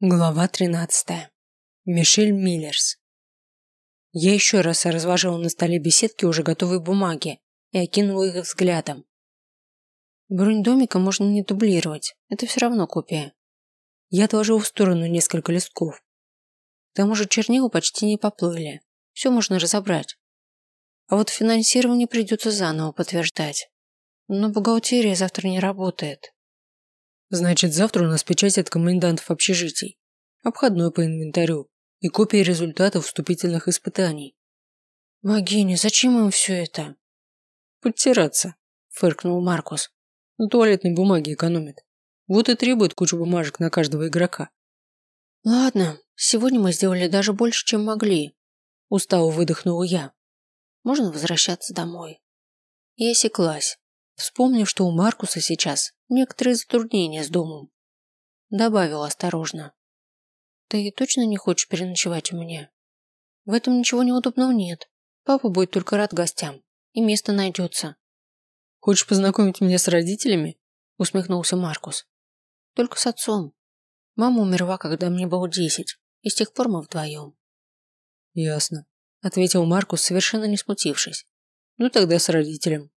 Глава 13. Мишель Миллерс. Я еще раз разложила на столе беседки уже готовые бумаги и окинула их взглядом. Бронь домика можно не дублировать, это все равно копия. Я отложил в сторону несколько листков. К тому же чернила почти не поплыли, все можно разобрать. А вот финансирование придется заново подтверждать. Но бухгалтерия завтра не работает. Значит, завтра у нас печать от комендантов общежитий, обходной по инвентарю и копия результатов вступительных испытаний. Богиня, зачем им все это? Подтираться, фыркнул Маркус. На туалетной бумаге экономит. Вот и требует кучу бумажек на каждого игрока. Ладно, сегодня мы сделали даже больше, чем могли. Устало выдохнула я. Можно возвращаться домой. Я осеклась, вспомнив, что у Маркуса сейчас некоторые затруднения с домом. Добавил осторожно. Ты точно не хочешь переночевать у меня? В этом ничего неудобного нет. Папа будет только рад гостям. И место найдется. Хочешь познакомить меня с родителями? Усмехнулся Маркус. Только с отцом. Мама умерла, когда мне было десять, и с тех пор мы вдвоем. Ясно, ответил Маркус, совершенно не смутившись. Ну тогда с родителем.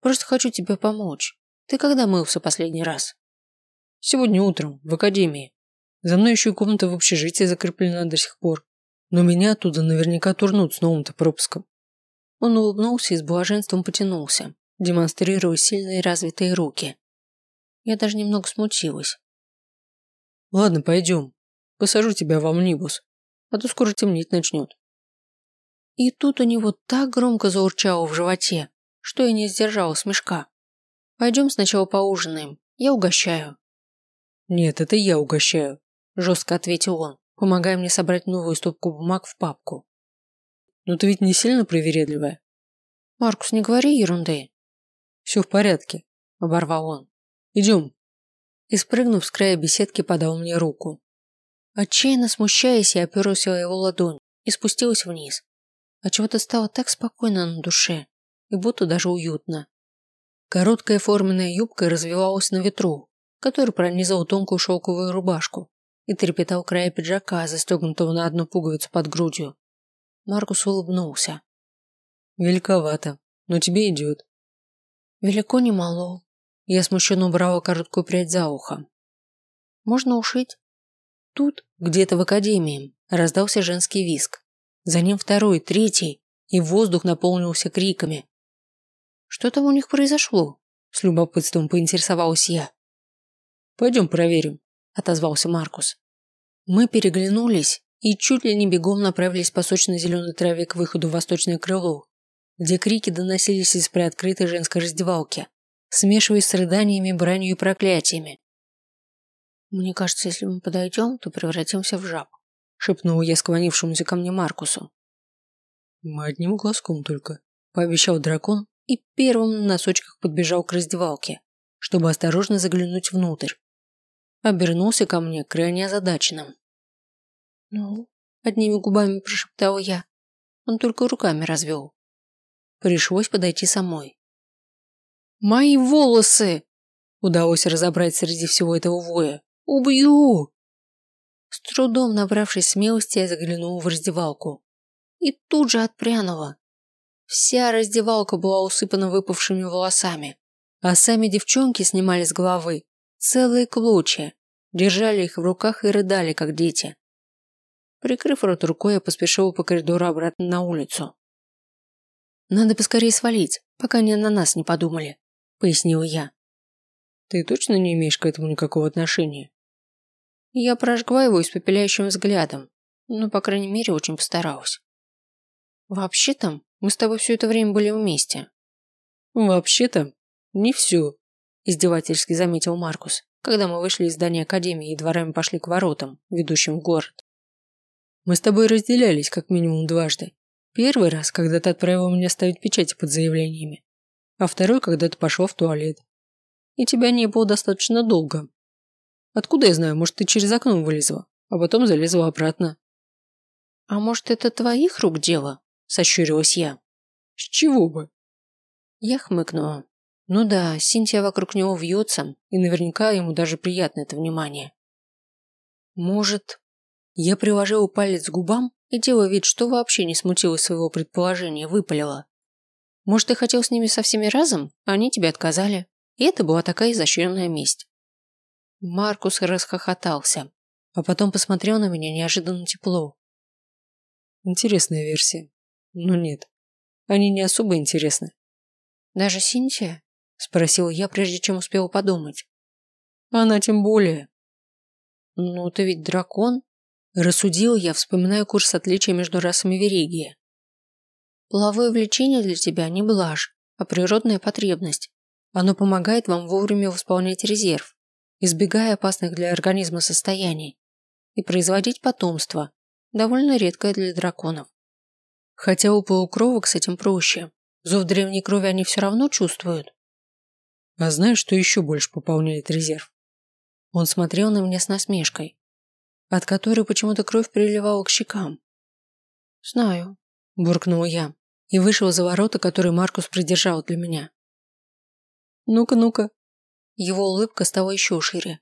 Просто хочу тебе помочь. Ты когда мылся последний раз? Сегодня утром, в академии. За мной еще и комната в общежитии закреплена до сих пор. Но меня оттуда наверняка турнут с новым-то пропуском. Он улыбнулся и с блаженством потянулся, демонстрируя сильные развитые руки. Я даже немного смутилась. Ладно, пойдем. Посажу тебя в амнибус, а то скоро темнеть начнет. И тут у него так громко заурчало в животе, что я не сдержала смешка. Пойдем сначала поужинаем, я угощаю. Нет, это я угощаю, жестко ответил он, помогая мне собрать новую стопку бумаг в папку. Но ты ведь не сильно привередливая. Маркус, не говори ерунды. Все в порядке, оборвал он. Идем. И спрыгнув с края беседки, подал мне руку. Отчаянно смущаясь, я оперлась о его ладонь и спустилась вниз. А чего-то стало так спокойно на душе и будто даже уютно. Короткая форменная юбка развивалась на ветру, который пронизал тонкую шелковую рубашку и трепетал края пиджака, застегнутого на одну пуговицу под грудью. Маркус улыбнулся. «Великовато, но тебе идет». «Велико не мало». Я смущенно убрала короткую прядь за ухом. «Можно ушить?» Тут, где-то в академии, раздался женский виск. За ним второй, третий, и воздух наполнился криками. Что там у них произошло? С любопытством поинтересовалась я. Пойдем проверим, отозвался Маркус. Мы переглянулись и чуть ли не бегом направились по сочно-зеленой траве к выходу в восточное крыло, где крики доносились из приоткрытой женской раздевалки, смешиваясь с рыданиями, бранью и проклятиями. «Мне кажется, если мы подойдем, то превратимся в жаб», шепнул я склонившемуся ко мне Маркусу. «Мы одним глазком только», – пообещал дракон и первым на носочках подбежал к раздевалке, чтобы осторожно заглянуть внутрь. Обернулся ко мне крайне озадаченным. «Ну?» – одними губами прошептал я. Он только руками развел. Пришлось подойти самой. «Мои волосы!» – удалось разобрать среди всего этого воя. «Убью!» С трудом набравшись смелости, я заглянула в раздевалку. И тут же отпрянула. Вся раздевалка была усыпана выпавшими волосами, а сами девчонки снимали с головы целые клочья, держали их в руках и рыдали, как дети. Прикрыв рот рукой, я поспешила по коридору обратно на улицу. «Надо поскорее свалить, пока они на нас не подумали», – пояснила я. «Ты точно не имеешь к этому никакого отношения?» Я прожгла его испепеляющим взглядом, но, по крайней мере, очень постаралась. «Вообще-то, мы с тобой все это время были вместе. Вообще-то, не все, издевательски заметил Маркус, когда мы вышли из здания академии и дворами пошли к воротам, ведущим в город. Мы с тобой разделялись как минимум дважды. Первый раз, когда ты отправил меня ставить печати под заявлениями, а второй, когда ты пошел в туалет. И тебя не было достаточно долго. Откуда я знаю, может, ты через окно вылезла, а потом залезла обратно. А может, это твоих рук дело? Сощурилась я. С чего бы? Я хмыкнула. Ну да, Синтия вокруг него вьется, и наверняка ему даже приятно это внимание. Может, я приложила палец к губам и, делая вид, что вообще не смутилась своего предположения, выпалила. Может, ты хотел с ними со всеми разом, а они тебе отказали. И это была такая изощренная месть. Маркус расхохотался, а потом посмотрел на меня неожиданно тепло. Интересная версия. Но нет, они не особо интересны. Даже Синтия? Спросила я, прежде чем успела подумать. Она тем более. Ну, ты ведь дракон. Рассудил я, вспоминая курс отличия между расами Веригии. Половое влечение для тебя не блажь, а природная потребность. Оно помогает вам вовремя восполнять резерв, избегая опасных для организма состояний, и производить потомство, довольно редкое для драконов. Хотя у полукровок с этим проще. Зов древней крови они все равно чувствуют. А знаешь, что еще больше пополняет резерв? Он смотрел на меня с насмешкой, от которой почему-то кровь приливала к щекам. «Знаю», – буркнула я и вышел за ворота, которые Маркус придержал для меня. «Ну-ка, ну-ка». Его улыбка стала еще шире,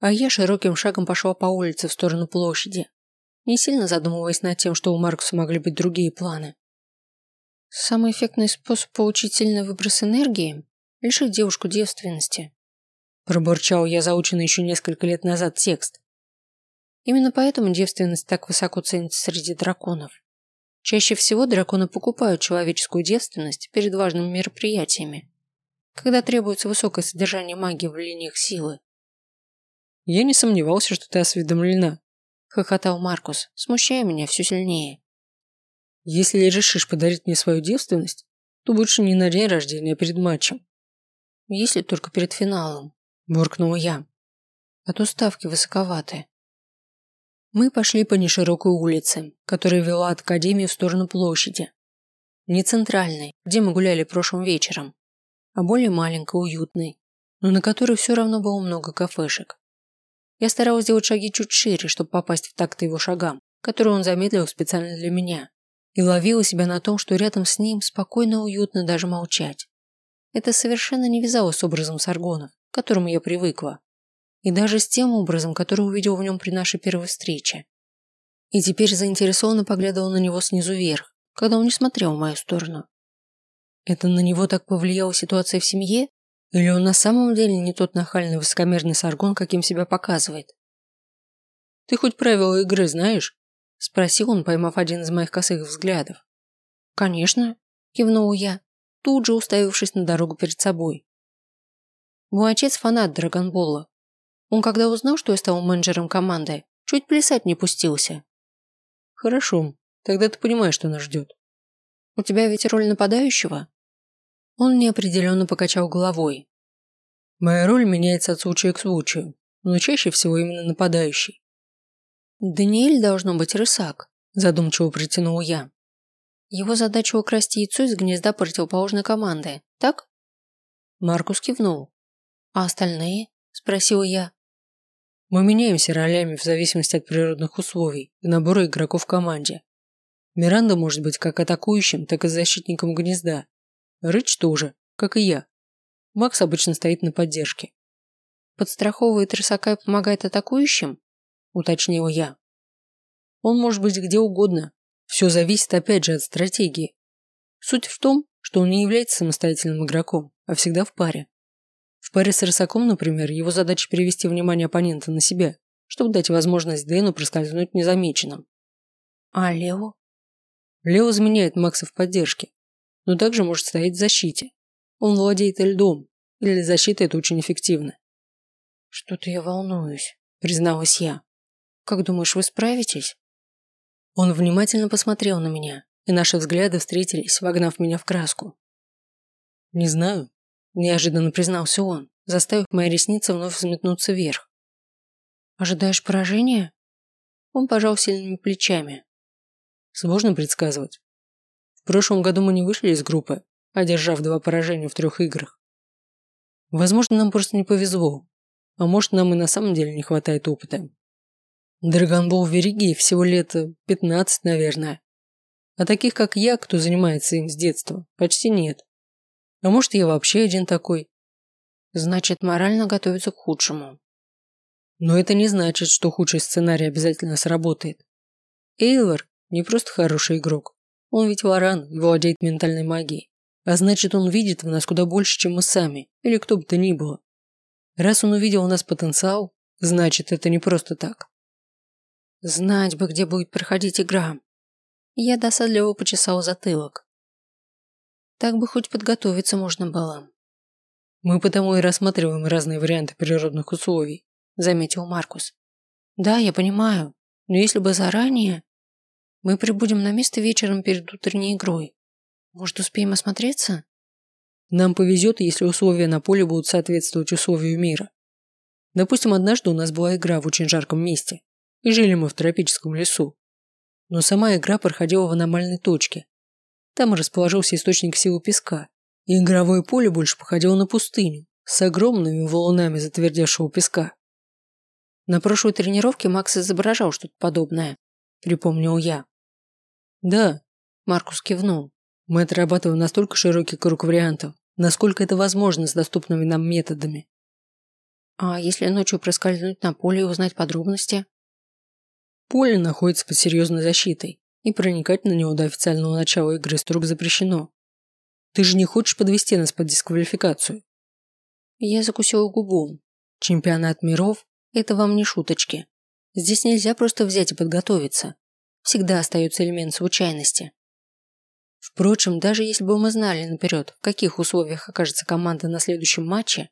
а я широким шагом пошла по улице в сторону площади, не сильно задумываясь над тем, что у Маркуса могли быть другие планы. Самый эффектный способ получить сильный выброс энергии – лишить девушку девственности. Пробурчал я заученный еще несколько лет назад текст. Именно поэтому девственность так высоко ценится среди драконов. Чаще всего драконы покупают человеческую девственность перед важными мероприятиями, когда требуется высокое содержание магии в линиях силы. Я не сомневался, что ты осведомлена, хохотал Маркус, смущая меня все сильнее. Если решишь подарить мне свою девственность, то лучше не на день рождения, а перед матчем. Если только перед финалом, буркнула я. А то ставки высоковаты. Мы пошли по неширокой улице, которая вела от академии в сторону площади. Не центральной, где мы гуляли прошлым вечером, а более маленькой, уютной, но на которой все равно было много кафешек. Я старалась сделать шаги чуть шире, чтобы попасть в такт его шагам, которые он замедлил специально для меня, и ловила себя на том, что рядом с ним спокойно уютно даже молчать. Это совершенно не вязалось с образом Саргонов, к которому я привыкла, и даже с тем образом, который увидел в нем при нашей первой встрече. И теперь заинтересованно поглядывал на него снизу вверх, когда он не смотрел в мою сторону. Это на него так повлияла ситуация в семье? Или он на самом деле не тот нахальный высокомерный саргон, каким себя показывает? Ты хоть правила игры знаешь? Спросил он, поймав один из моих косых взглядов. Конечно, кивнул я, тут же уставившись на дорогу перед собой. Мой отец фанат Драгонбола. Он, когда узнал, что я стал менеджером команды, чуть плясать не пустился. Хорошо, тогда ты понимаешь, что нас ждет. У тебя ведь роль нападающего? Он неопределенно покачал головой. Моя роль меняется от случая к случаю, но чаще всего именно нападающий. Даниэль должно быть рысак, задумчиво протянул я. Его задача украсть яйцо из гнезда противоположной команды, так? Маркус кивнул. А остальные? Спросил я. Мы меняемся ролями в зависимости от природных условий и набора игроков в команде. Миранда может быть как атакующим, так и защитником гнезда. Рыч тоже, как и я. Макс обычно стоит на поддержке. Подстраховывает рысака и помогает атакующим? Уточнила я. Он может быть где угодно. Все зависит опять же от стратегии. Суть в том, что он не является самостоятельным игроком, а всегда в паре. В паре с рысаком, например, его задача перевести внимание оппонента на себя, чтобы дать возможность Дэну проскользнуть незамеченным. А Лео? Лео заменяет Макса в поддержке, но также может стоять в защите. Он владеет льдом, и для защиты это очень эффективно. Что-то я волнуюсь, призналась я. Как думаешь, вы справитесь? Он внимательно посмотрел на меня, и наши взгляды встретились, вогнав меня в краску. Не знаю, неожиданно признался он, заставив мои ресницы вновь взметнуться вверх. Ожидаешь поражения? Он пожал сильными плечами. Сложно предсказывать. В прошлом году мы не вышли из группы, одержав два поражения в трех играх. Возможно, нам просто не повезло, а может, нам и на самом деле не хватает опыта. Драгонбол в Вериге всего лет 15, наверное. А таких, как я, кто занимается им с детства, почти нет. А может, я вообще один такой. Значит, морально готовится к худшему. Но это не значит, что худший сценарий обязательно сработает. Эйлор не просто хороший игрок. Он ведь варан и владеет ментальной магией. А значит, он видит в нас куда больше, чем мы сами, или кто бы то ни было. Раз он увидел у нас потенциал, значит, это не просто так. Знать бы, где будет проходить игра. Я досадливо почесал затылок. Так бы хоть подготовиться можно было. Мы потому и рассматриваем разные варианты природных условий, заметил Маркус. Да, я понимаю. Но если бы заранее... Мы прибудем на место вечером перед утренней игрой. Может, успеем осмотреться? Нам повезет, если условия на поле будут соответствовать условию мира. Допустим, однажды у нас была игра в очень жарком месте, и жили мы в тропическом лесу. Но сама игра проходила в аномальной точке. Там расположился источник силы песка, и игровое поле больше походило на пустыню, с огромными валунами затвердевшего песка. На прошлой тренировке Макс изображал что-то подобное, припомнил я. Да, Маркус кивнул. Мы отрабатываем настолько широкий круг вариантов, насколько это возможно с доступными нам методами. А если ночью проскользнуть на поле и узнать подробности? Поле находится под серьезной защитой, и проникать на него до официального начала игры строго запрещено. Ты же не хочешь подвести нас под дисквалификацию? Я закусила губу. Чемпионат миров – это вам не шуточки. Здесь нельзя просто взять и подготовиться. Всегда остается элемент случайности. Впрочем, даже если бы мы знали наперед, в каких условиях окажется команда на следующем матче,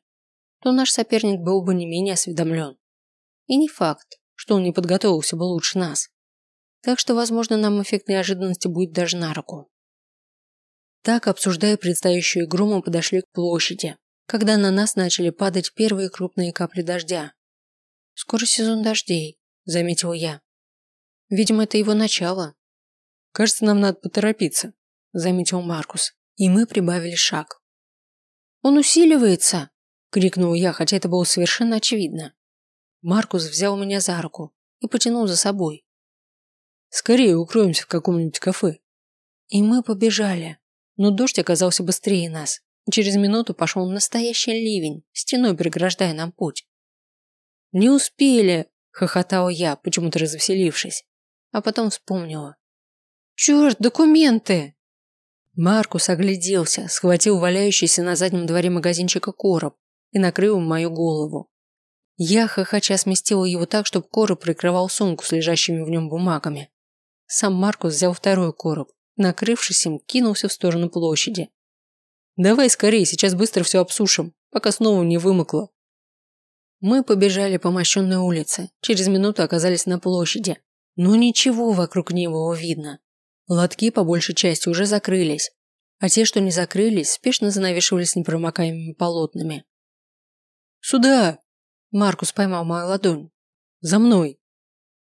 то наш соперник был бы не менее осведомлен. И не факт, что он не подготовился бы лучше нас. Так что, возможно, нам эффект неожиданности будет даже на руку. Так, обсуждая предстоящую игру, мы подошли к площади, когда на нас начали падать первые крупные капли дождя. «Скоро сезон дождей», – заметил я. «Видимо, это его начало». «Кажется, нам надо поторопиться», – заметил Маркус, и мы прибавили шаг. «Он усиливается!» – крикнул я, хотя это было совершенно очевидно. Маркус взял меня за руку и потянул за собой. «Скорее укроемся в каком-нибудь кафе». И мы побежали. Но дождь оказался быстрее нас, и через минуту пошел настоящий ливень, стеной преграждая нам путь. «Не успели!» – хохотала я, почему-то развеселившись. А потом вспомнила. «Черт, документы!» Маркус огляделся, схватил валяющийся на заднем дворе магазинчика короб и накрыл мою голову. Я хохоча сместила его так, чтобы короб прикрывал сумку с лежащими в нем бумагами. Сам Маркус взял второй короб, накрывшись им, кинулся в сторону площади. «Давай скорее, сейчас быстро все обсушим, пока снова не вымокло». Мы побежали по мощенной улице, через минуту оказались на площади. Но ничего вокруг не было видно. Лотки по большей части уже закрылись, а те, что не закрылись, спешно занавешивались непромокаемыми полотнами. «Сюда!» Маркус поймал мою ладонь. «За мной!»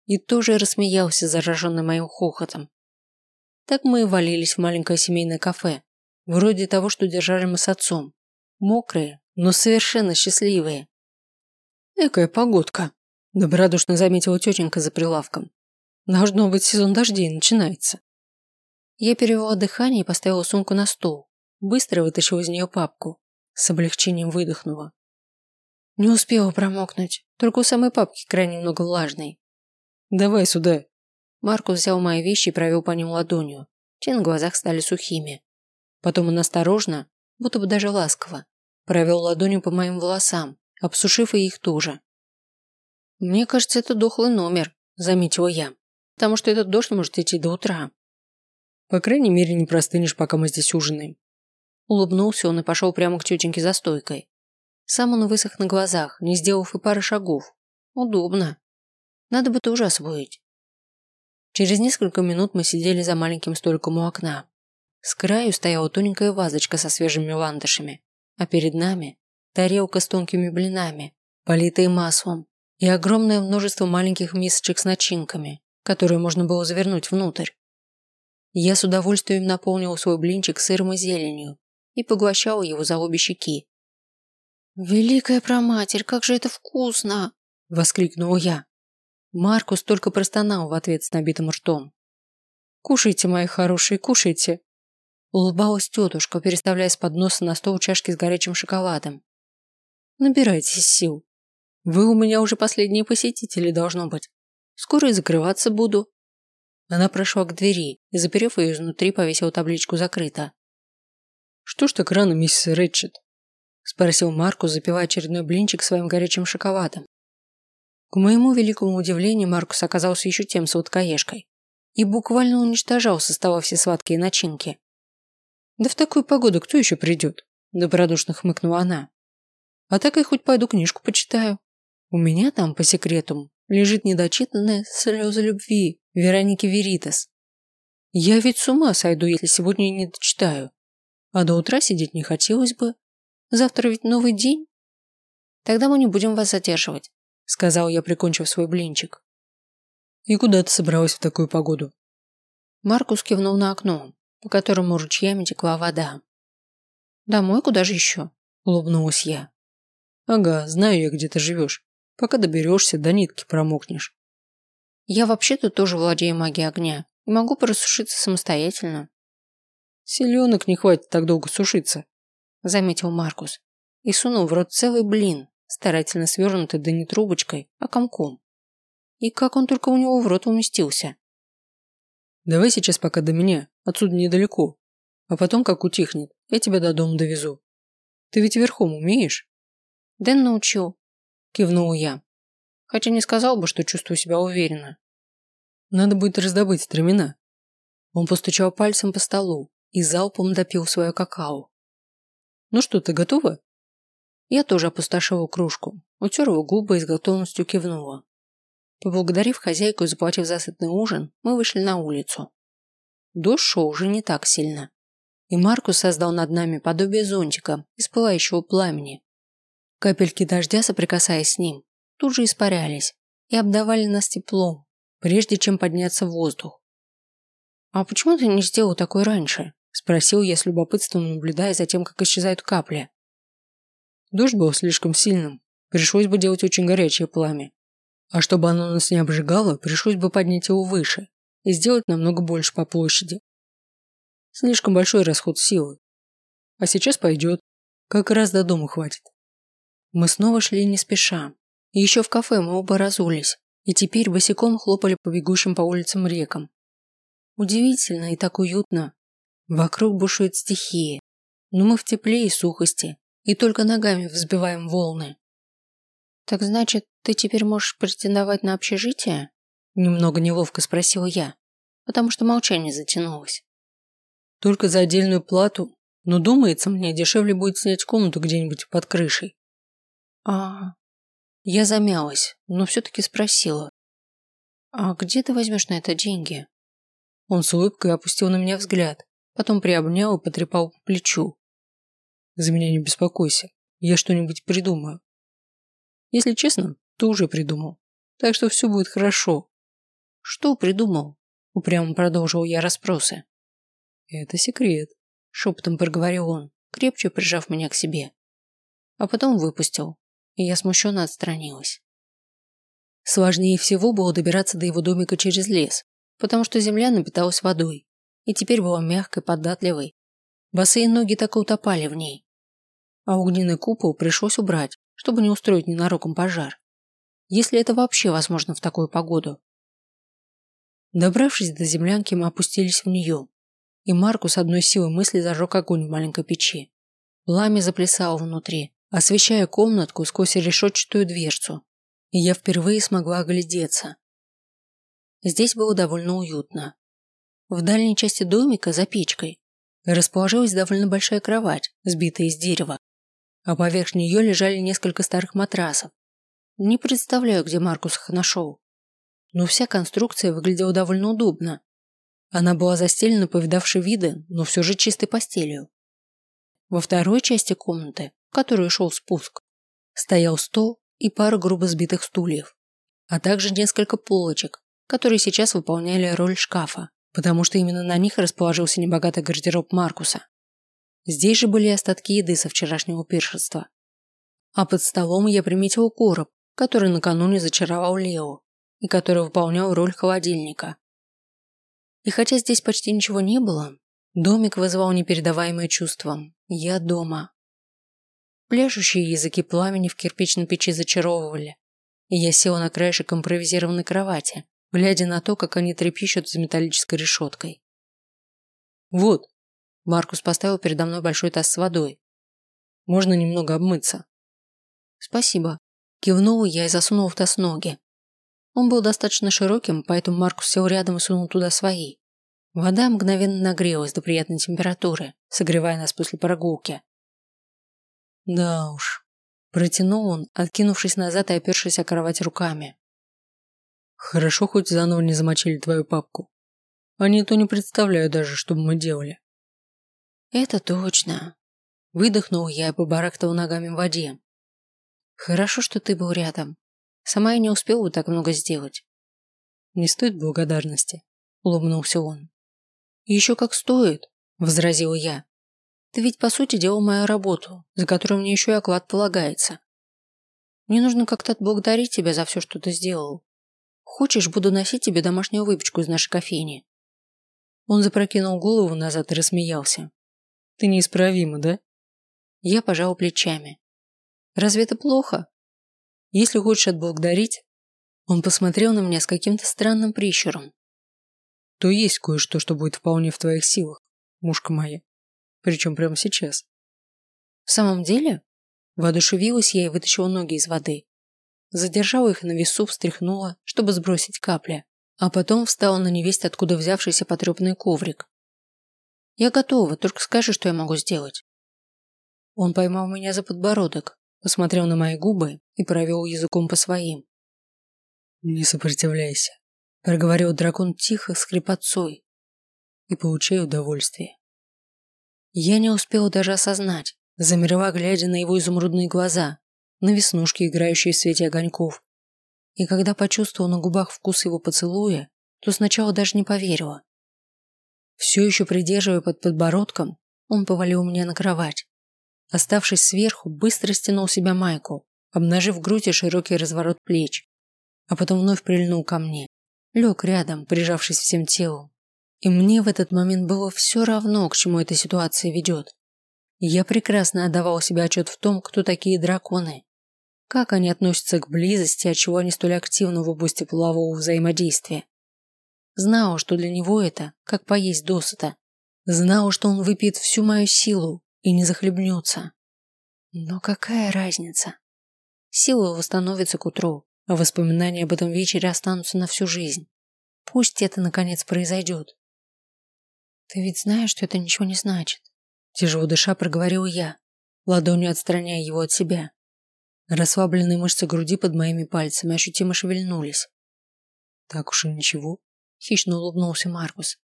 И тоже рассмеялся, зараженный моим хохотом. Так мы и валились в маленькое семейное кафе, вроде того, что держали мы с отцом. Мокрые, но совершенно счастливые. «Экая погодка», – добродушно заметила тетенька за прилавком. «Должно быть, сезон дождей начинается». Я перевела дыхание и поставила сумку на стол. Быстро вытащила из нее папку. С облегчением выдохнула. Не успела промокнуть, только у самой папки крайне много влажной. Давай сюда. Маркус взял мои вещи и провел по ним ладонью. Те на глазах стали сухими. Потом он осторожно, будто бы даже ласково, провел ладонью по моим волосам, обсушив и их тоже. «Мне кажется, это дохлый номер», – заметила я, «потому что этот дождь может идти до утра». «По крайней мере, не простынешь, пока мы здесь ужинаем». Улыбнулся он и пошел прямо к тетеньке за стойкой. Сам он высох на глазах, не сделав и пары шагов. Удобно. Надо бы тоже освоить. Через несколько минут мы сидели за маленьким столиком у окна. С краю стояла тоненькая вазочка со свежими ландышами, а перед нами тарелка с тонкими блинами, политые маслом, и огромное множество маленьких мисочек с начинками, которые можно было завернуть внутрь. Я с удовольствием наполнил свой блинчик сыром и зеленью и поглощал его за обе щеки, «Великая проматерь, как же это вкусно!» – воскликнул я. Маркус только простонал в ответ с набитым ртом. «Кушайте, мои хорошие, кушайте!» Улыбалась тетушка, переставляя с подноса на стол чашки с горячим шоколадом. «Набирайтесь сил!» Вы у меня уже последние посетители, должно быть. Скоро и закрываться буду. Она прошла к двери и, заперев ее изнутри, повесила табличку «Закрыто». «Что ж так рано, миссис Рэтчет?» – спросил Маркус, запивая очередной блинчик своим горячим шоколадом. К моему великому удивлению, Маркус оказался еще тем сладкоежкой и буквально уничтожал со стола все сладкие начинки. «Да в такую погоду кто еще придет?» – добродушно хмыкнула она. «А так и хоть пойду книжку почитаю. У меня там, по секрету, лежит недочитанная слезы любви Вероники Веритас. Я ведь с ума сойду, если сегодня не дочитаю. А до утра сидеть не хотелось бы. Завтра ведь новый день. Тогда мы не будем вас задерживать, сказал я, прикончив свой блинчик. И куда ты собралась в такую погоду? Маркус кивнул на окно, по которому ручьями текла вода. Домой куда же еще? улыбнулась я. Ага, знаю я, где ты живешь. Пока доберешься, до нитки промокнешь. Я вообще-то тоже владею магией огня и могу просушиться самостоятельно. Селенок не хватит так долго сушиться, заметил Маркус и сунул в рот целый блин, старательно свернутый да не трубочкой, а комком. И как он только у него в рот уместился. Давай сейчас пока до меня, отсюда недалеко. А потом, как утихнет, я тебя до дома довезу. Ты ведь верхом умеешь? Дэн научил, кивнул я. Хотя не сказал бы, что чувствую себя уверенно. Надо будет раздобыть стремена. Он постучал пальцем по столу и залпом допил свое какао. Ну что, ты готова? Я тоже опустошила кружку, утерла губы и с готовностью кивнула. Поблагодарив хозяйку и заплатив за сытный ужин, мы вышли на улицу. Дождь шел уже не так сильно, и Маркус создал над нами подобие зонтика из пылающего пламени. Капельки дождя, соприкасаясь с ним, тут же испарялись и обдавали нас теплом, прежде чем подняться в воздух. «А почему ты не сделал такой раньше?» – спросил я с любопытством, наблюдая за тем, как исчезают капли. Дождь был слишком сильным, пришлось бы делать очень горячее пламя. А чтобы оно нас не обжигало, пришлось бы поднять его выше и сделать намного больше по площади. Слишком большой расход силы. А сейчас пойдет. Как раз до дома хватит. Мы снова шли не спеша. Еще в кафе мы оба разулись, и теперь босиком хлопали по бегущим по улицам рекам. Удивительно и так уютно. Вокруг бушует стихия, но мы в тепле и сухости, и только ногами взбиваем волны. Так значит, ты теперь можешь претендовать на общежитие? Немного неловко спросил я, потому что молчание затянулось. Только за отдельную плату, но думается мне, дешевле будет снять комнату где-нибудь под крышей. А, я замялась, но все-таки спросила. А где ты возьмешь на это деньги? Он с улыбкой опустил на меня взгляд, потом приобнял и потрепал по плечу. За меня не беспокойся, я что-нибудь придумаю. Если честно, то уже придумал, так что все будет хорошо. Что придумал? Упрямо продолжил я расспросы. Это секрет, шепотом проговорил он, крепче прижав меня к себе. А потом выпустил, и я смущенно отстранилась. Сложнее всего было добираться до его домика через лес, потому что земля напиталась водой и теперь была мягкой, податливой. Босые ноги так и утопали в ней. А огненный купол пришлось убрать, чтобы не устроить ненароком пожар. Если это вообще возможно в такую погоду. Добравшись до землянки, мы опустились в нее, и Маркус одной силой мысли зажег огонь в маленькой печи. Пламя заплясало внутри, освещая комнатку сквозь решетчатую дверцу, и я впервые смогла оглядеться. Здесь было довольно уютно. В дальней части домика, за печкой, расположилась довольно большая кровать, сбитая из дерева, а поверх нее лежали несколько старых матрасов. Не представляю, где Маркус их нашел. Но вся конструкция выглядела довольно удобно. Она была застелена повидавшей виды, но все же чистой постелью. Во второй части комнаты которую шел спуск, стоял стол и пара грубо сбитых стульев, а также несколько полочек, которые сейчас выполняли роль шкафа, потому что именно на них расположился небогатый гардероб Маркуса. Здесь же были остатки еды со вчерашнего пиршества. А под столом я приметил короб, который накануне зачаровал Лео и который выполнял роль холодильника. И хотя здесь почти ничего не было, домик вызывал непередаваемое чувство «я дома». Пляшущие языки пламени в кирпичной печи зачаровывали, и я села на краешек импровизированной кровати, глядя на то, как они трепещут за металлической решеткой. «Вот», – Маркус поставил передо мной большой таз с водой. «Можно немного обмыться». «Спасибо», – кивнула я и засунула в таз ноги. Он был достаточно широким, поэтому Маркус сел рядом и сунул туда свои. Вода мгновенно нагрелась до приятной температуры, согревая нас после прогулки. Да уж. Протянул он, откинувшись назад и опершись о кровать руками. Хорошо, хоть заново не замочили твою папку. А не то не представляю даже, что бы мы делали. Это точно. Выдохнул я и побарахтал ногами в воде. Хорошо, что ты был рядом. Сама я не успела бы так много сделать. Не стоит благодарности, улыбнулся он. Еще как стоит, возразила я. Ты ведь по сути делал мою работу, за которую мне еще и оклад полагается. Мне нужно как-то отблагодарить тебя за все, что ты сделал. Хочешь, буду носить тебе домашнюю выпечку из нашей кофейни?» Он запрокинул голову назад и рассмеялся. «Ты неисправима, да?» Я пожал плечами. «Разве это плохо?» «Если хочешь отблагодарить...» Он посмотрел на меня с каким-то странным прищуром. «То есть кое-что, что будет вполне в твоих силах, мушка моя. Причем прямо сейчас. В самом деле? Воодушевилась я и вытащила ноги из воды. Задержала их на весу, встряхнула, чтобы сбросить капли, а потом встала на невесть, откуда взявшийся потрепанный коврик. Я готова, только скажи, что я могу сделать. Он поймал меня за подбородок, посмотрел на мои губы и провел языком по своим. «Не сопротивляйся», – проговорил дракон тихо, с хрипотцой, – «и получай удовольствие». Я не успела даже осознать, замерла, глядя на его изумрудные глаза, на веснушки, играющие в свете огоньков. И когда почувствовала на губах вкус его поцелуя, то сначала даже не поверила. Все еще придерживая под подбородком, он повалил меня на кровать. Оставшись сверху, быстро стянул себя майку, обнажив грудь и широкий разворот плеч, а потом вновь прильнул ко мне. Лег рядом, прижавшись всем телом. И мне в этот момент было все равно, к чему эта ситуация ведет. Я прекрасно отдавал себе отчет в том, кто такие драконы. Как они относятся к близости, отчего они столь активны в области полового взаимодействия. Знал, что для него это, как поесть досыта. Знал, что он выпьет всю мою силу и не захлебнется. Но какая разница? Сила восстановится к утру, а воспоминания об этом вечере останутся на всю жизнь. Пусть это наконец произойдет. Ты ведь знаешь, что это ничего не значит. Тяжело дыша проговорил я, ладонью отстраняя его от себя. Расслабленные мышцы груди под моими пальцами ощутимо шевельнулись. Так уж и ничего. Хищно улыбнулся Маркус.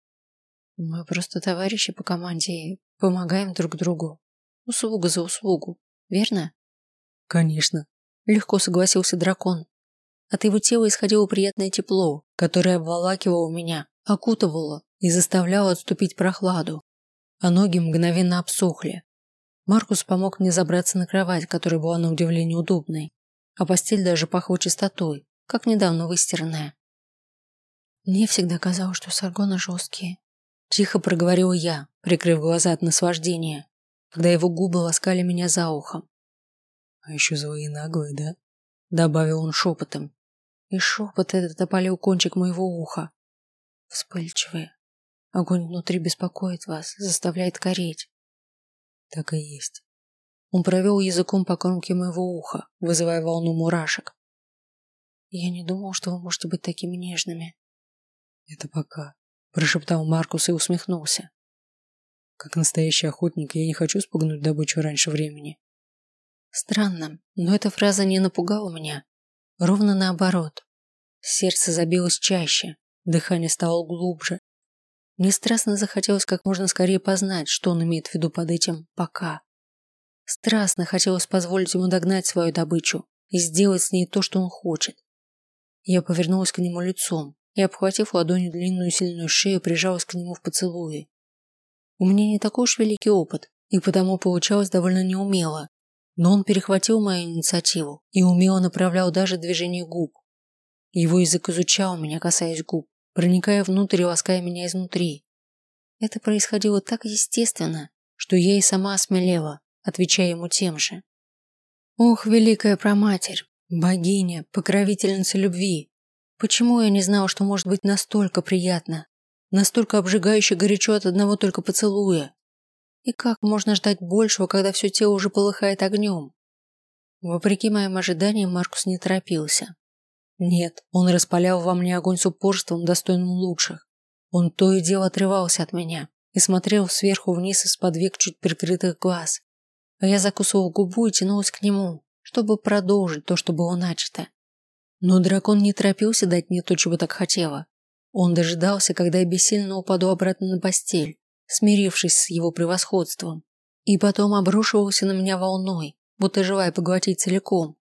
Мы просто товарищи по команде и помогаем друг другу. Услуга за услугу, верно? Конечно. Легко согласился дракон. От его тела исходило приятное тепло, которое обволакивало меня, окутывало и заставляло отступить прохладу, а ноги мгновенно обсохли. Маркус помог мне забраться на кровать, которая была на удивление удобной, а постель даже пахла чистотой, как недавно выстиранная. Мне всегда казалось, что саргоны жесткие. Тихо проговорил я, прикрыв глаза от наслаждения, когда его губы ласкали меня за ухом. А еще злые и наглые, да? Добавил он шепотом. И шепот этот опалил кончик моего уха. Вспыльчивые. Огонь внутри беспокоит вас, заставляет кореть. Так и есть. Он провел языком по кромке моего уха, вызывая волну мурашек. Я не думал, что вы можете быть такими нежными. Это пока, прошептал Маркус и усмехнулся. Как настоящий охотник, я не хочу спугнуть добычу раньше времени. Странно, но эта фраза не напугала меня. Ровно наоборот. Сердце забилось чаще, Дыхание стало глубже. Мне страстно захотелось как можно скорее познать, что он имеет в виду под этим «пока». Страстно хотелось позволить ему догнать свою добычу и сделать с ней то, что он хочет. Я повернулась к нему лицом и, обхватив ладонью длинную сильную шею, прижалась к нему в поцелуе. У меня не такой уж великий опыт, и потому получалось довольно неумело, но он перехватил мою инициативу и умело направлял даже движение губ. Его язык изучал меня, касаясь губ, проникая внутрь и лаская меня изнутри. Это происходило так естественно, что я и сама осмелела, отвечая ему тем же. Ох, великая проматерь, богиня, покровительница любви. Почему я не знала, что может быть настолько приятно, настолько обжигающе горячо от одного только поцелуя? И как можно ждать большего, когда все тело уже полыхает огнем? Вопреки моим ожиданиям, Маркус не торопился. Нет, он распалял во мне огонь с упорством, достойным лучших. Он то и дело отрывался от меня и смотрел сверху вниз из-под век чуть прикрытых глаз. А я закусывал губу и тянулась к нему, чтобы продолжить то, что было начато. Но дракон не торопился дать мне то, чего так хотела. Он дожидался, когда я бессильно упаду обратно на постель, смирившись с его превосходством, и потом обрушивался на меня волной, будто желая поглотить целиком.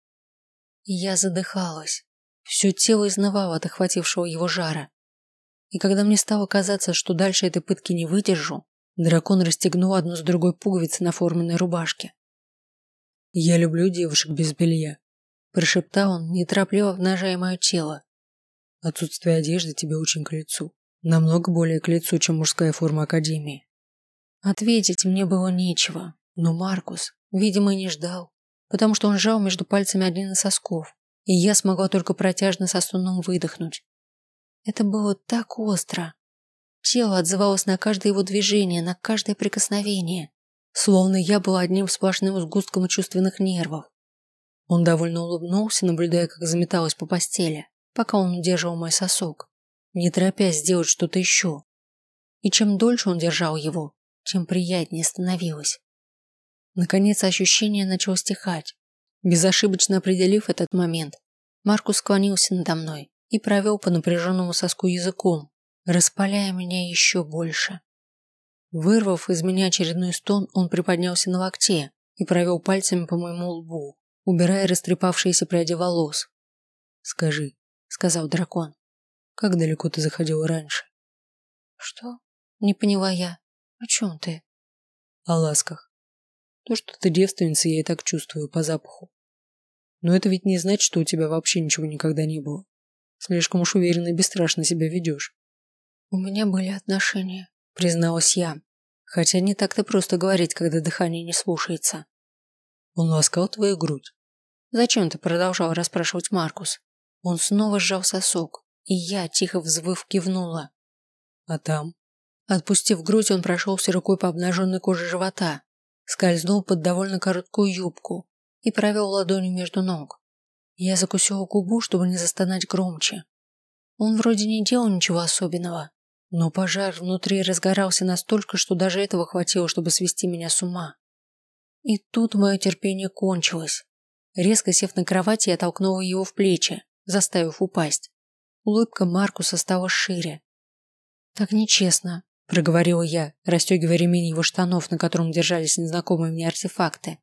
Я задыхалась. Все тело изнывало от охватившего его жара. И когда мне стало казаться, что дальше этой пытки не выдержу, дракон расстегнул одну с другой пуговицы на форменной рубашке. «Я люблю девушек без белья», – прошептал он, неторопливо обнажая мое тело. «Отсутствие одежды тебе очень к лицу. Намного более к лицу, чем мужская форма Академии». Ответить мне было нечего, но Маркус, видимо, не ждал, потому что он сжал между пальцами один из сосков, и я смогла только протяжно со стоном выдохнуть. Это было так остро. Тело отзывалось на каждое его движение, на каждое прикосновение, словно я была одним сплошным сгустком чувственных нервов. Он довольно улыбнулся, наблюдая, как заметалась по постели, пока он удерживал мой сосок, не торопясь сделать что-то еще. И чем дольше он держал его, тем приятнее становилось. Наконец ощущение начало стихать. Безошибочно определив этот момент, Маркус склонился надо мной и провел по напряженному соску языком, распаляя меня еще больше. Вырвав из меня очередной стон, он приподнялся на локте и провел пальцами по моему лбу, убирая растрепавшиеся пряди волос. «Скажи», — сказал дракон, — «как далеко ты заходил раньше?» «Что?» — не поняла я. «О чем ты?» «О ласках. То, что ты девственница, я и так чувствую по запаху. Но это ведь не значит, что у тебя вообще ничего никогда не было. Слишком уж уверенно и бесстрашно себя ведешь. У меня были отношения, призналась я. Хотя не так-то просто говорить, когда дыхание не слушается. Он ласкал твою грудь. Зачем ты продолжал расспрашивать Маркус? Он снова сжал сосок, и я, тихо взвыв, кивнула. А там? Отпустив грудь, он прошелся рукой по обнаженной коже живота, скользнул под довольно короткую юбку и провел ладонью между ног. Я закусила губу, чтобы не застонать громче. Он вроде не делал ничего особенного, но пожар внутри разгорался настолько, что даже этого хватило, чтобы свести меня с ума. И тут мое терпение кончилось. Резко сев на кровати, я толкнула его в плечи, заставив упасть. Улыбка Маркуса стала шире. «Так нечестно», – проговорила я, расстегивая ремень его штанов, на котором держались незнакомые мне артефакты.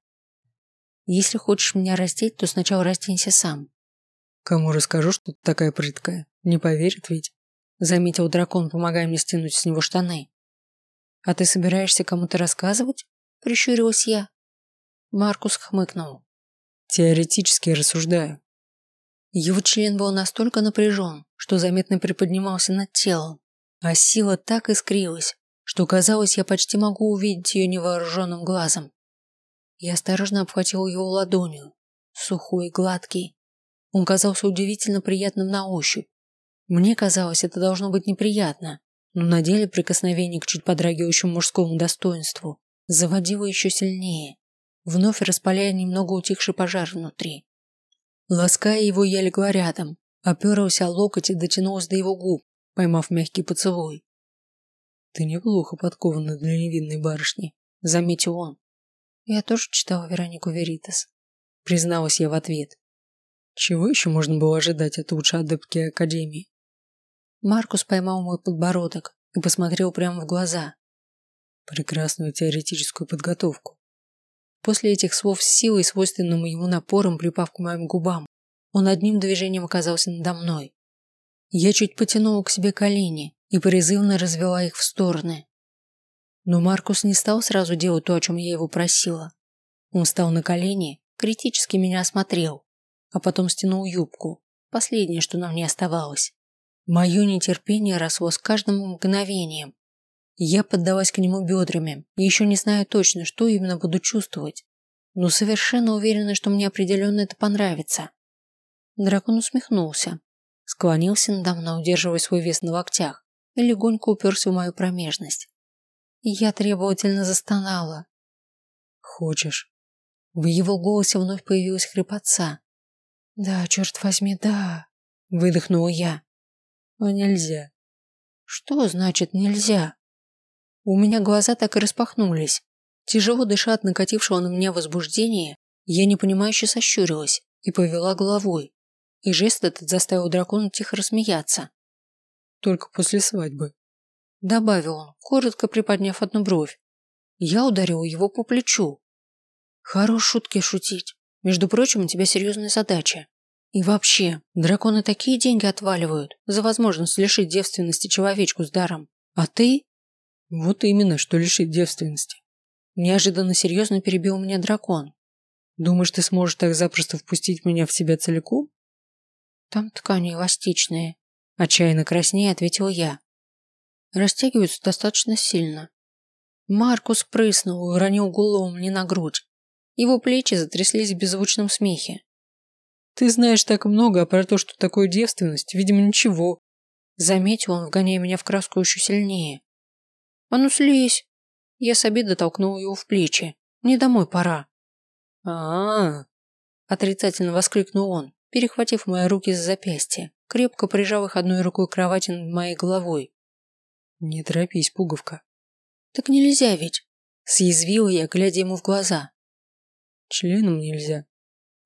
Если хочешь меня раздеть, то сначала разденься сам. Кому расскажу, что ты такая прыткая? Не поверит ведь? Заметил дракон, помогая мне стянуть с него штаны. А ты собираешься кому-то рассказывать? Прищурилась я. Маркус хмыкнул. Теоретически рассуждаю. Его член был настолько напряжен, что заметно приподнимался над телом, а сила так искрилась, что казалось, я почти могу увидеть ее невооруженным глазом. Я осторожно обхватил его ладонью, сухой, гладкий. Он казался удивительно приятным на ощупь. Мне казалось, это должно быть неприятно, но на деле прикосновение к чуть подрагивающему мужскому достоинству заводило еще сильнее, вновь распаляя немного утихший пожар внутри. Лаская его, я легла рядом, оперлась о локоть и дотянулась до его губ, поймав мягкий поцелуй. «Ты неплохо подкована для невинной барышни», — заметил он. Я тоже читала Веронику Веритас. Призналась я в ответ. Чего еще можно было ожидать от лучшей адептки Академии? Маркус поймал мой подбородок и посмотрел прямо в глаза. Прекрасную теоретическую подготовку. После этих слов с силой, свойственным ему напором, припав к моим губам, он одним движением оказался надо мной. Я чуть потянула к себе колени и призывно развела их в стороны. Но Маркус не стал сразу делать то, о чем я его просила. Он встал на колени, критически меня осмотрел, а потом стянул юбку, последнее, что нам не оставалось. Мое нетерпение росло с каждым мгновением. Я поддалась к нему бедрами, еще не зная точно, что именно буду чувствовать. но совершенно уверена, что мне определенно это понравится. Дракон усмехнулся, склонился надо мной, удерживая свой вес на локтях, и легонько уперся в мою промежность. я требовательно застонала. «Хочешь?» В его голосе вновь появилась хрипотца. «Да, черт возьми, да!» – выдохнула я. «Но нельзя». «Что значит нельзя?» У меня глаза так и распахнулись. Тяжело дыша от накатившего на меня возбуждения, я непонимающе сощурилась и повела головой. И жест этот заставил дракона тихо рассмеяться. «Только после свадьбы», – добавил он, коротко приподняв одну бровь. Я ударила его по плечу. «Хорош шутки шутить. Между прочим, у тебя серьезная задача. И вообще, драконы такие деньги отваливают за возможность лишить девственности человечку с даром. А ты? Вот именно, что лишить девственности. Неожиданно серьезно перебил меня дракон. Думаешь, ты сможешь так запросто впустить меня в себя целиком? Там ткани эластичные. Отчаянно краснее ответил я. Растягиваются достаточно сильно. Маркус прыснул и уронил голову мне на грудь. Его плечи затряслись в беззвучном смехе. «Ты знаешь так много, а про то, что такое девственность, видимо, ничего». Заметил он, вгоняя меня в краску еще сильнее. «А ну слезь!» Я с обида толкнул его в плечи. «Мне домой пора». «А-а-а!» Отрицательно воскликнул он, перехватив мои руки за запястье, крепко прижав их одной рукой к кровати над моей головой. «Не торопись, пуговка». «Так нельзя ведь!» Съязвила я, глядя ему в глаза. Членом нельзя.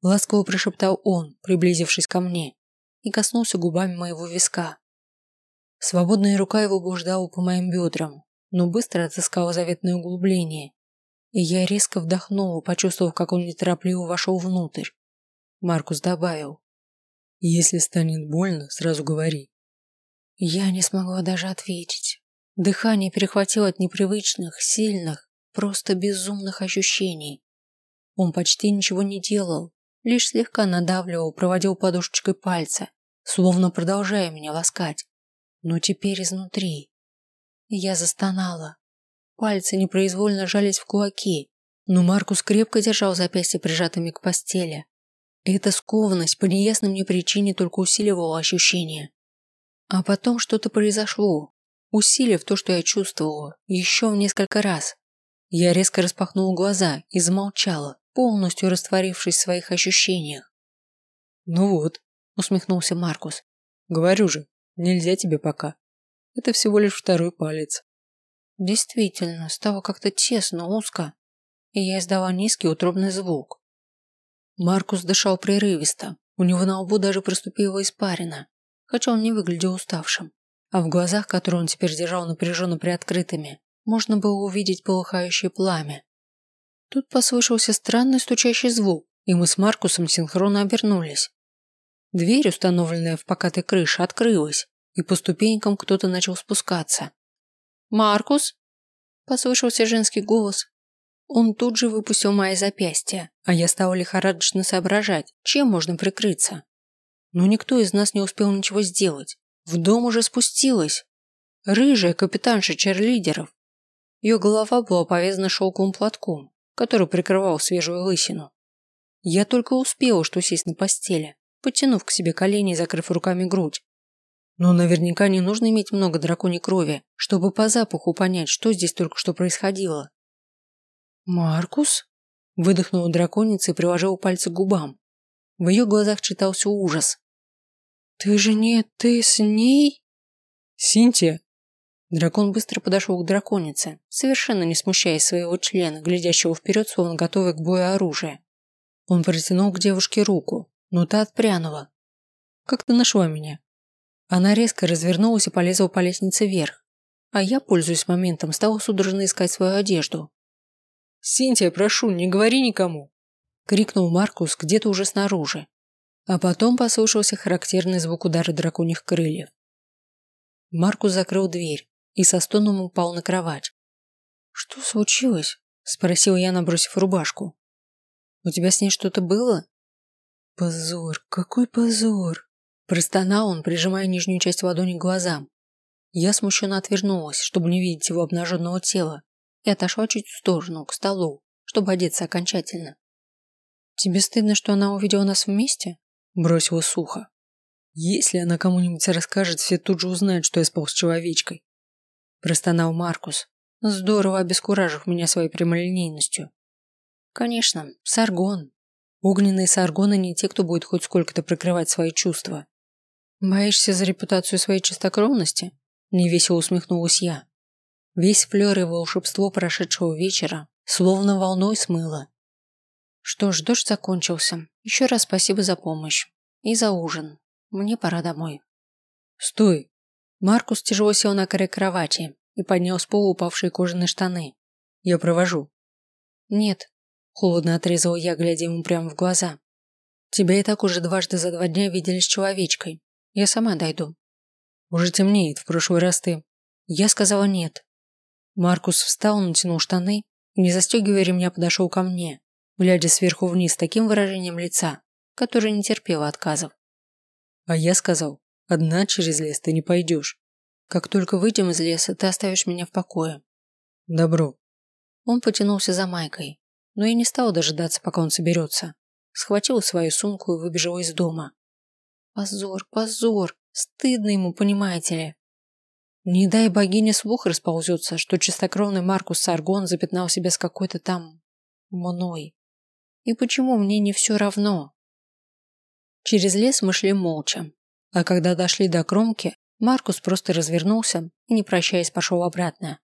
Ласково прошептал он, приблизившись ко мне, и коснулся губами моего виска. Свободная рука его блуждала по моим бедрам, но быстро отыскала заветное углубление, и я резко вдохнула, почувствовав, как он неторопливо вошел внутрь. Маркус добавил. «Если станет больно, сразу говори». Я не смогла даже ответить. Дыхание перехватило от непривычных, сильных, просто безумных ощущений. Он почти ничего не делал, лишь слегка надавливал, проводил подушечкой пальца, словно продолжая меня ласкать. Но теперь изнутри. Я застонала. Пальцы непроизвольно жались в кулаки, но Маркус крепко держал запястья прижатыми к постели. Эта скованность по неясной мне причине только усиливала ощущение. А потом что-то произошло, усилив то, что я чувствовала, еще в несколько раз. Я резко распахнула глаза и замолчала, полностью растворившись в своих ощущениях. «Ну вот», – усмехнулся Маркус. «Говорю же, нельзя тебе пока. Это всего лишь второй палец». Действительно, стало как-то тесно, узко, и я издала низкий утробный звук. Маркус дышал прерывисто, у него на лбу даже проступила испарина, хотя он не выглядел уставшим, а в глазах, которые он теперь держал напряженно приоткрытыми, можно было увидеть полыхающее пламя. Тут послышался странный стучащий звук, и мы с Маркусом синхронно обернулись. Дверь, установленная в покатой крыше, открылась, и по ступенькам кто-то начал спускаться. «Маркус?» – послышался женский голос. Он тут же выпустил мои запястья, а я стала лихорадочно соображать, чем можно прикрыться. Но никто из нас не успел ничего сделать. В дом уже спустилась. Рыжая капитанша черлидеров. Ее голова была повязана шелковым платком, который прикрывал свежую лысину. Я только успела что сесть на постели, подтянув к себе колени и закрыв руками грудь. Но наверняка не нужно иметь много драконьей крови, чтобы по запаху понять, что здесь только что происходило. «Маркус?» – выдохнула драконица и приложила пальцы к губам. В ее глазах читался ужас. «Ты же не... ты с ней?» «Синтия?» Дракон быстро подошел к драконице, совершенно не смущаясь своего члена, глядящего вперед, словно готовый к бою оружия. Он протянул к девушке руку, но та отпрянула. «Как ты нашла меня?» Она резко развернулась и полезла по лестнице вверх, а я, пользуясь моментом, стала судорожно искать свою одежду. «Синтия, прошу, не говори никому!» – крикнул Маркус где-то уже снаружи. А потом послышался характерный звук удара драконьих крыльев. Маркус закрыл дверь, и со стоном упал на кровать. «Что случилось?» – спросил я, набросив рубашку. «У тебя с ней что-то было?» «Позор, какой позор!» – простонал он, прижимая нижнюю часть ладони к глазам. Я смущенно отвернулась, чтобы не видеть его обнаженного тела, и отошла чуть в сторону, к столу, чтобы одеться окончательно. Тебе стыдно, что она увидела нас вместе? Бросила сухо. Если она кому-нибудь расскажет, все тут же узнают, что я спал с человечкой. Простонал Маркус, здорово обескуражив меня своей прямолинейностью. Конечно, Саргон. Огненные Саргоны не те, кто будет хоть сколько-то прикрывать свои чувства. Боишься за репутацию своей чистокровности? Невесело усмехнулась я. Весь флер и волшебство прошедшего вечера словно волной смыло. Что ж, дождь закончился. Еще раз спасибо за помощь. И за ужин. Мне пора домой. Стой. Маркус тяжело сел на край кровати и поднял с пола упавшие кожаные штаны. Я провожу. Нет. Холодно отрезал я, глядя ему прямо в глаза. Тебя и так уже дважды за два дня видели с человечкой. Я сама дойду. Уже темнеет, в прошлый раз ты... Я сказала нет. Маркус встал, натянул штаны не застегивая ремня, подошел ко мне глядя сверху вниз таким выражением лица, которое не терпело отказов. А я сказал, одна через лес ты не пойдешь. Как только выйдем из леса, ты оставишь меня в покое. Добро. Он потянулся за майкой, но я не стал дожидаться, пока он соберется. Схватил свою сумку и выбежал из дома. Позор, позор, стыдно ему, понимаете ли. Не дай богине слух расползется, что чистокровный Маркус Саргон запятнал себя с какой-то там... мной. И почему мне не все равно? Через лес мы шли молча, а когда дошли до кромки, Маркус просто развернулся и, не прощаясь, пошел обратно.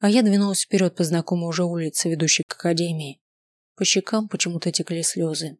А я двинулась вперед по знакомой уже улице, ведущей к академии. По щекам почему-то текли слезы.